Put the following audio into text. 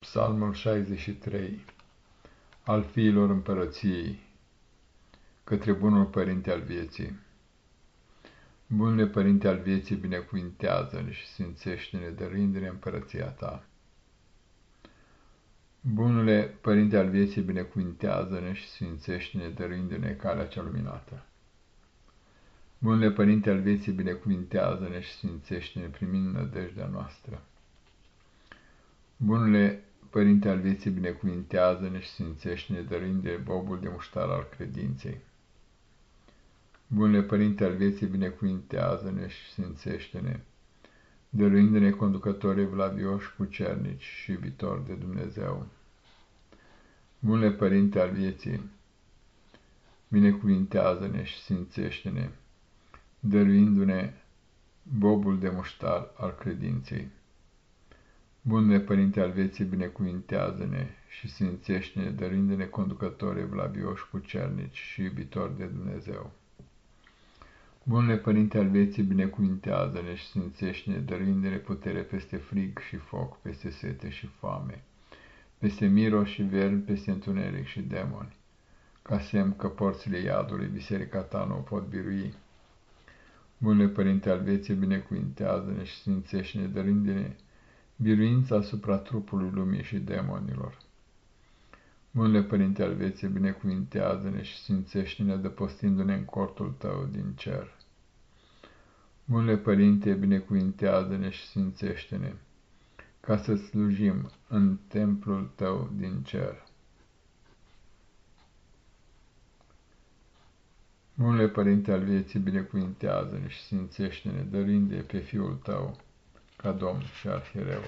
Psalmul 63 Al fiilor împărăției Către bunul părinte al vieții Bunule părinte al vieții, binecuvintează-ne și sfințește-ne, dăruindu-ne împărăția ta. Bunule părinte al vieții, binecuvintează-ne și sfințește-ne, dăruindu-ne calea cea luminată. Bunule părinte al vieții, binecuvintează-ne și sfințește-ne, primind nădejdea noastră. Bunule Părinte al vieții, binecuvintează-ne și sfințește-ne, dăruinde bobul de muștar al credinței. Bunule Părinte al vieții, binecuvintează-ne și sfințește-ne, dăruindu-ne conducători evlavioși, pucernici și iubitori de Dumnezeu. Bunule Părinte al vieții, binecuvintează-ne și sfințește-ne, dăruindu-ne bobul de muștar al credinței. Bunule Părinte al vieții, binecuvintează-ne și sfințește-ne, dărându-ne conducători evlavioși, pucernici și iubitori de Dumnezeu. Bunule Părinte al vieții, binecuvintează-ne și sfințește-ne, dărându-ne putere peste frig și foc, peste sete și foame, peste miros și vermi, peste întuneric și demoni, ca semn că porțile iadului biserica ta nu o pot birui. Bunule Părinte al vieții, binecuvintează-ne și sfințește-ne, dărându-ne biruința asupra trupului lumii și demonilor. Bunule Părinte al vieții, binecuvintează-ne și sfințește-ne dăpostindu-ne în cortul Tău din cer. Bunule Părinte, binecuvintează-ne și sfințește-ne, ca să slujim în templul Tău din cer. Bunule Părinte al vieții, binecuvintează-ne și sfințește-ne, dăruinde pe Fiul Tău, ca Domn și Arhireu.